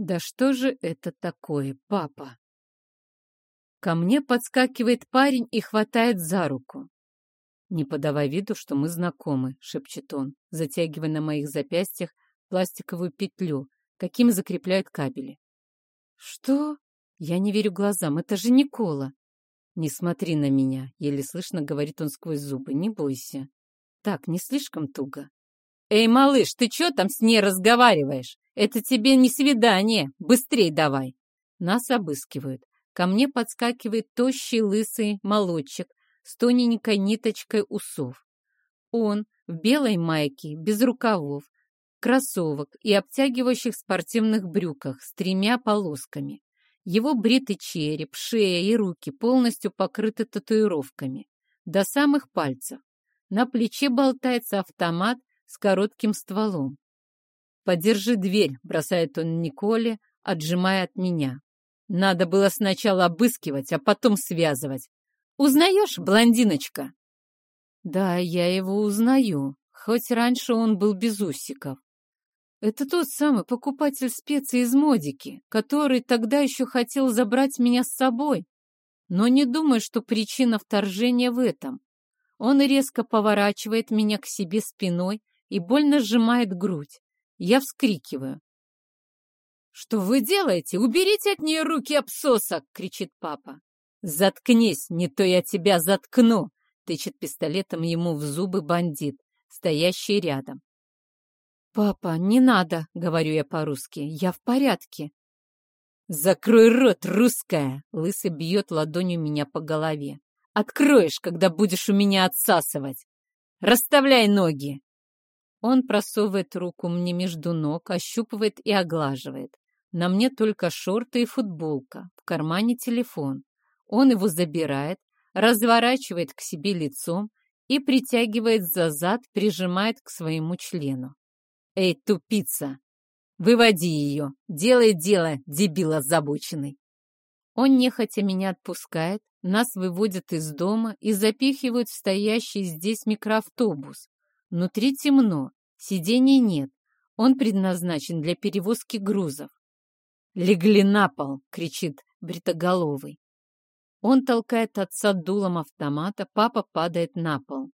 Да что же это такое, папа? Ко мне подскакивает парень и хватает за руку. «Не подавай виду, что мы знакомы», — шепчет он, затягивая на моих запястьях пластиковую петлю, каким закрепляют кабели. «Что?» Я не верю глазам. Это же Никола. «Не смотри на меня», — еле слышно говорит он сквозь зубы. «Не бойся». «Так, не слишком туго». «Эй, малыш, ты что там с ней разговариваешь? Это тебе не свидание. Быстрей давай». Нас обыскивают. Ко мне подскакивает тощий лысый молодчик с тоненькой ниточкой усов. Он в белой майке, без рукавов, кроссовок и обтягивающих спортивных брюках с тремя полосками. Его бритый череп, шея и руки полностью покрыты татуировками, до самых пальцев. На плече болтается автомат с коротким стволом. «Подержи дверь», — бросает он Николе, отжимая от меня. «Надо было сначала обыскивать, а потом связывать. Узнаешь, блондиночка?» «Да, я его узнаю, хоть раньше он был без усиков. Это тот самый покупатель специй из модики, который тогда еще хотел забрать меня с собой. Но не думаю, что причина вторжения в этом. Он резко поворачивает меня к себе спиной и больно сжимает грудь. Я вскрикиваю. «Что вы делаете? Уберите от нее руки, обсосок!» — кричит папа. «Заткнись, не то я тебя заткну!» — тычет пистолетом ему в зубы бандит, стоящий рядом. «Папа, не надо», — говорю я по-русски, — «я в порядке». «Закрой рот, русская!» — лысый бьет ладонью меня по голове. «Откроешь, когда будешь у меня отсасывать! Расставляй ноги!» Он просовывает руку мне между ног, ощупывает и оглаживает. На мне только шорты и футболка, в кармане телефон. Он его забирает, разворачивает к себе лицом и притягивает за зад, прижимает к своему члену. «Эй, тупица! Выводи ее! Делай дело, дебил озабоченный!» Он нехотя меня отпускает, нас выводят из дома и запихивают в стоящий здесь микроавтобус. Внутри темно, сидений нет, он предназначен для перевозки грузов. «Легли на пол!» — кричит бритоголовый. Он толкает отца дулом автомата, папа падает на пол.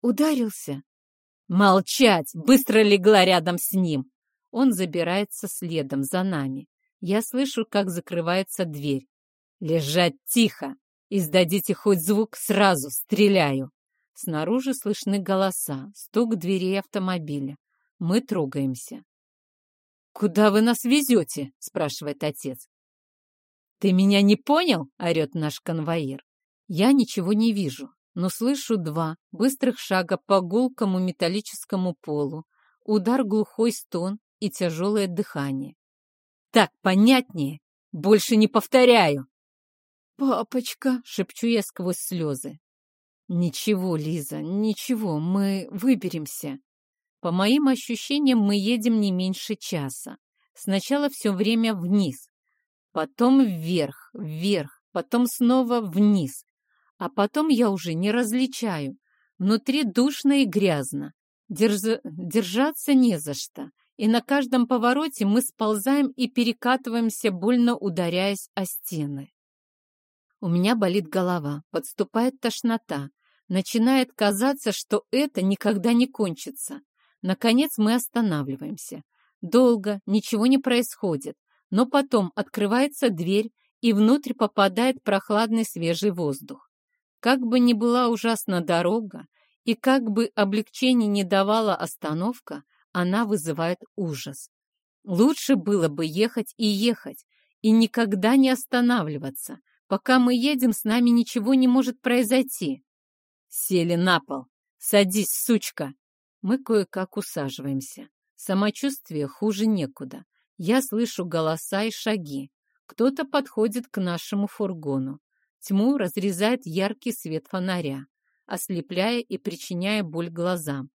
«Ударился?» «Молчать!» Быстро легла рядом с ним. Он забирается следом за нами. Я слышу, как закрывается дверь. «Лежать тихо! Издадите хоть звук, сразу стреляю!» Снаружи слышны голоса, стук дверей автомобиля. Мы трогаемся. «Куда вы нас везете?» — спрашивает отец. «Ты меня не понял?» — орет наш конвоир. Я ничего не вижу но слышу два быстрых шага по гулкому металлическому полу, удар глухой стон и тяжелое дыхание. «Так понятнее! Больше не повторяю!» «Папочка!» — шепчу я сквозь слезы. «Ничего, Лиза, ничего, мы выберемся. По моим ощущениям, мы едем не меньше часа. Сначала все время вниз, потом вверх, вверх, потом снова вниз, а потом я уже не различаю. Внутри душно и грязно. Держ... Держаться не за что. И на каждом повороте мы сползаем и перекатываемся, больно ударяясь о стены. У меня болит голова, подступает тошнота. Начинает казаться, что это никогда не кончится. Наконец мы останавливаемся. Долго, ничего не происходит. Но потом открывается дверь, и внутрь попадает прохладный свежий воздух. Как бы ни была ужасна дорога, и как бы облегчение не давала остановка, она вызывает ужас. Лучше было бы ехать и ехать, и никогда не останавливаться. Пока мы едем, с нами ничего не может произойти. Сели на пол. Садись, сучка. Мы кое-как усаживаемся. Самочувствие хуже некуда. Я слышу голоса и шаги. Кто-то подходит к нашему фургону. Тьму разрезает яркий свет фонаря, ослепляя и причиняя боль глазам.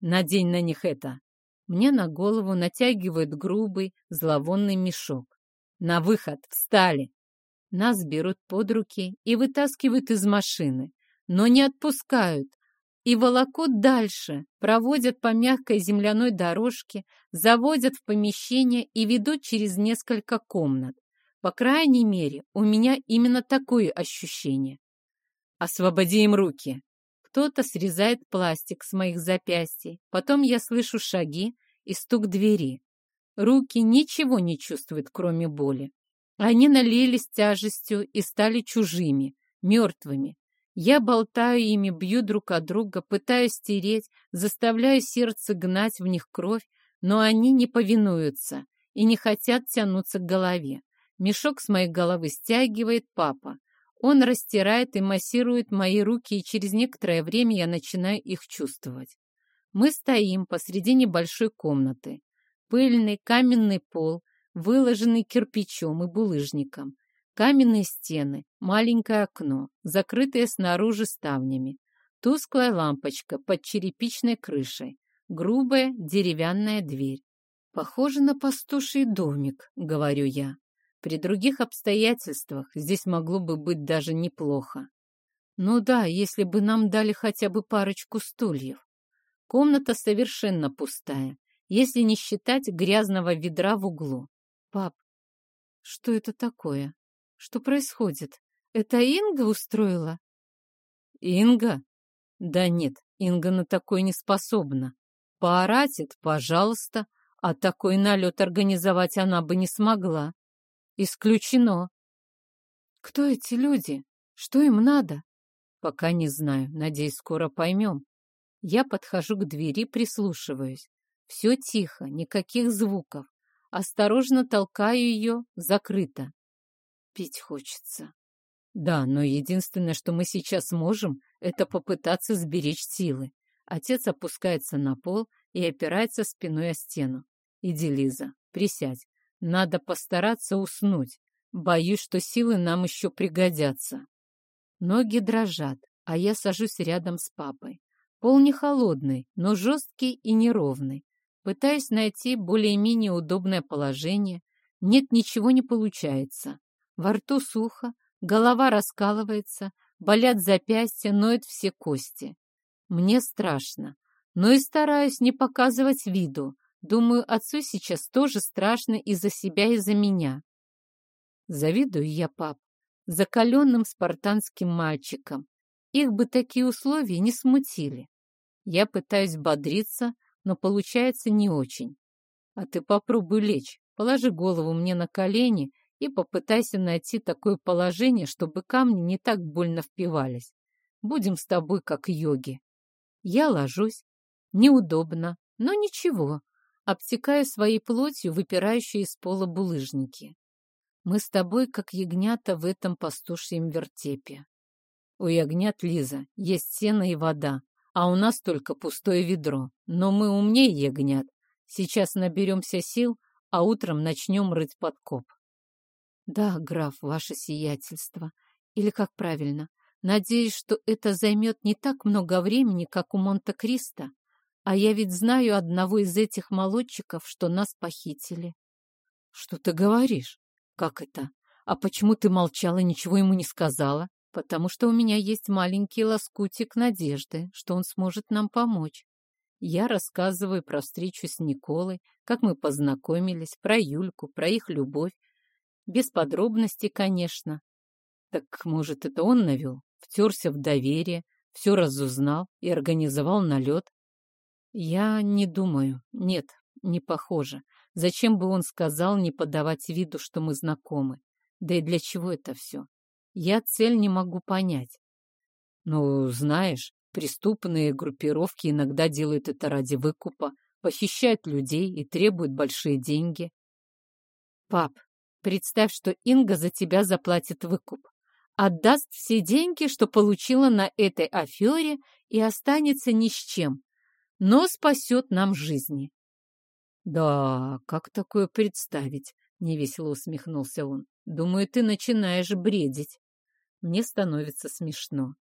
«Надень на них это!» Мне на голову натягивают грубый, зловонный мешок. «На выход! Встали!» Нас берут под руки и вытаскивают из машины, но не отпускают, и волокут дальше, проводят по мягкой земляной дорожке, заводят в помещение и ведут через несколько комнат. По крайней мере, у меня именно такое ощущение. «Освободи им руки!» Кто-то срезает пластик с моих запястий. Потом я слышу шаги и стук двери. Руки ничего не чувствуют, кроме боли. Они налились тяжестью и стали чужими, мертвыми. Я болтаю ими, бью друг от друга, пытаюсь стереть, заставляю сердце гнать в них кровь, но они не повинуются и не хотят тянуться к голове. Мешок с моей головы стягивает папа. Он растирает и массирует мои руки, и через некоторое время я начинаю их чувствовать. Мы стоим посреди небольшой комнаты. Пыльный каменный пол, выложенный кирпичом и булыжником. Каменные стены, маленькое окно, закрытое снаружи ставнями. Тусклая лампочка под черепичной крышей. Грубая деревянная дверь. Похоже на пастуший домик, говорю я. При других обстоятельствах здесь могло бы быть даже неплохо. Ну да, если бы нам дали хотя бы парочку стульев. Комната совершенно пустая, если не считать грязного ведра в углу. Пап, что это такое? Что происходит? Это Инга устроила? Инга? Да нет, Инга на такое не способна. Поорать пожалуйста, а такой налет организовать она бы не смогла. Исключено. Кто эти люди? Что им надо? Пока не знаю. Надеюсь, скоро поймем. Я подхожу к двери, прислушиваюсь. Все тихо, никаких звуков. Осторожно толкаю ее, закрыто. Пить хочется. Да, но единственное, что мы сейчас можем, это попытаться сберечь силы. Отец опускается на пол и опирается спиной о стену. Иди, Лиза, присядь. Надо постараться уснуть. Боюсь, что силы нам еще пригодятся. Ноги дрожат, а я сажусь рядом с папой. Пол не холодный, но жесткий и неровный. Пытаюсь найти более-менее удобное положение. Нет, ничего не получается. Во рту сухо, голова раскалывается, болят запястья, ноют все кости. Мне страшно, но и стараюсь не показывать виду, Думаю, отцу сейчас тоже страшно из-за себя и за меня. Завидую я, пап, закаленным спартанским мальчикам. Их бы такие условия не смутили. Я пытаюсь бодриться, но получается не очень. А ты попробуй лечь, положи голову мне на колени и попытайся найти такое положение, чтобы камни не так больно впивались. Будем с тобой как йоги. Я ложусь. Неудобно, но ничего обтекая своей плотью выпирающие из пола булыжники. Мы с тобой, как ягнята в этом пастушьем вертепе. У ягнят, Лиза, есть сено и вода, а у нас только пустое ведро. Но мы умнее ягнят. Сейчас наберемся сил, а утром начнем рыть подкоп. Да, граф, ваше сиятельство. Или как правильно? Надеюсь, что это займет не так много времени, как у Монте-Кристо. А я ведь знаю одного из этих молодчиков, что нас похитили. Что ты говоришь? Как это? А почему ты молчала и ничего ему не сказала? Потому что у меня есть маленький лоскутик надежды, что он сможет нам помочь. Я рассказываю про встречу с Николой, как мы познакомились, про Юльку, про их любовь. Без подробностей, конечно. Так, может, это он навел? Втерся в доверие, все разузнал и организовал налет. Я не думаю. Нет, не похоже. Зачем бы он сказал не подавать виду, что мы знакомы? Да и для чего это все? Я цель не могу понять. Ну, знаешь, преступные группировки иногда делают это ради выкупа, похищают людей и требуют большие деньги. Пап, представь, что Инга за тебя заплатит выкуп. Отдаст все деньги, что получила на этой афере, и останется ни с чем но спасет нам жизни. Да, как такое представить? Невесело усмехнулся он. Думаю, ты начинаешь бредить. Мне становится смешно.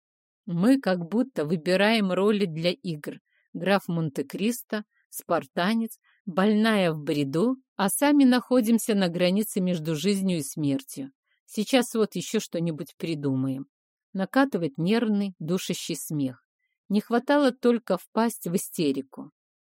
Мы как будто выбираем роли для игр. Граф Монте-Кристо, спартанец, больная в бреду, а сами находимся на границе между жизнью и смертью. Сейчас вот еще что-нибудь придумаем. Накатывает нервный, душащий смех. Не хватало только впасть в истерику.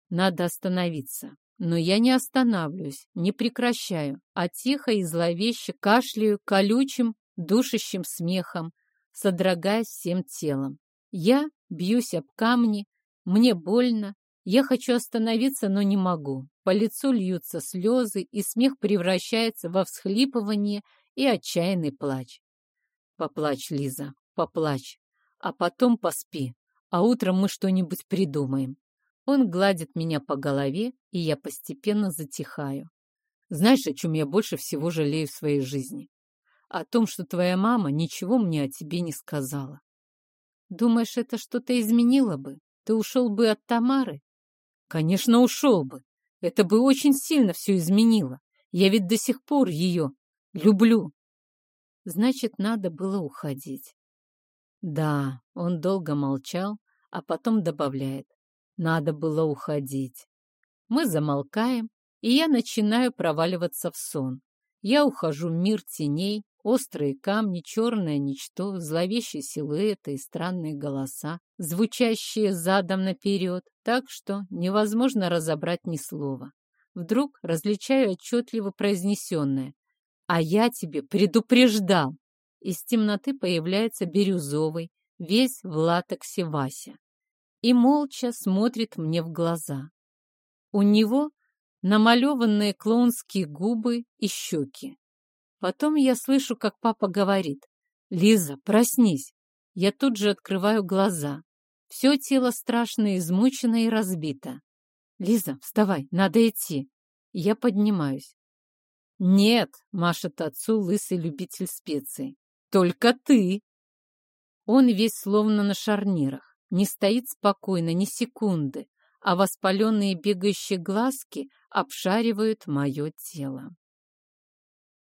Надо остановиться. Но я не останавливаюсь, не прекращаю, а тихо и зловеще кашляю колючим, душащим смехом, содрогаясь всем телом. Я бьюсь об камни, мне больно, я хочу остановиться, но не могу. По лицу льются слезы, и смех превращается во всхлипывание и отчаянный плач. Поплачь, Лиза, поплачь, а потом поспи, а утром мы что-нибудь придумаем. Он гладит меня по голове, и я постепенно затихаю. Знаешь, о чем я больше всего жалею в своей жизни? О том, что твоя мама ничего мне о тебе не сказала. Думаешь, это что-то изменило бы? Ты ушел бы от Тамары? Конечно, ушел бы. Это бы очень сильно все изменило. Я ведь до сих пор ее люблю. Значит, надо было уходить. Да, он долго молчал, а потом добавляет. Надо было уходить. Мы замолкаем, и я начинаю проваливаться в сон. Я ухожу в мир теней, острые камни, черное ничто, зловещие силуэты и странные голоса, звучащие задом наперед, так что невозможно разобрать ни слова. Вдруг различаю отчетливо произнесенное. «А я тебе предупреждал!» Из темноты появляется бирюзовый, весь в латексе Вася и молча смотрит мне в глаза. У него намалеванные клоунские губы и щеки. Потом я слышу, как папа говорит, «Лиза, проснись!» Я тут же открываю глаза. Все тело страшно измучено и разбито. «Лиза, вставай, надо идти!» Я поднимаюсь. «Нет!» — машет отцу лысый любитель специй. «Только ты!» Он весь словно на шарнирах не стоит спокойно ни секунды, а воспаленные бегающие глазки обшаривают мое тело.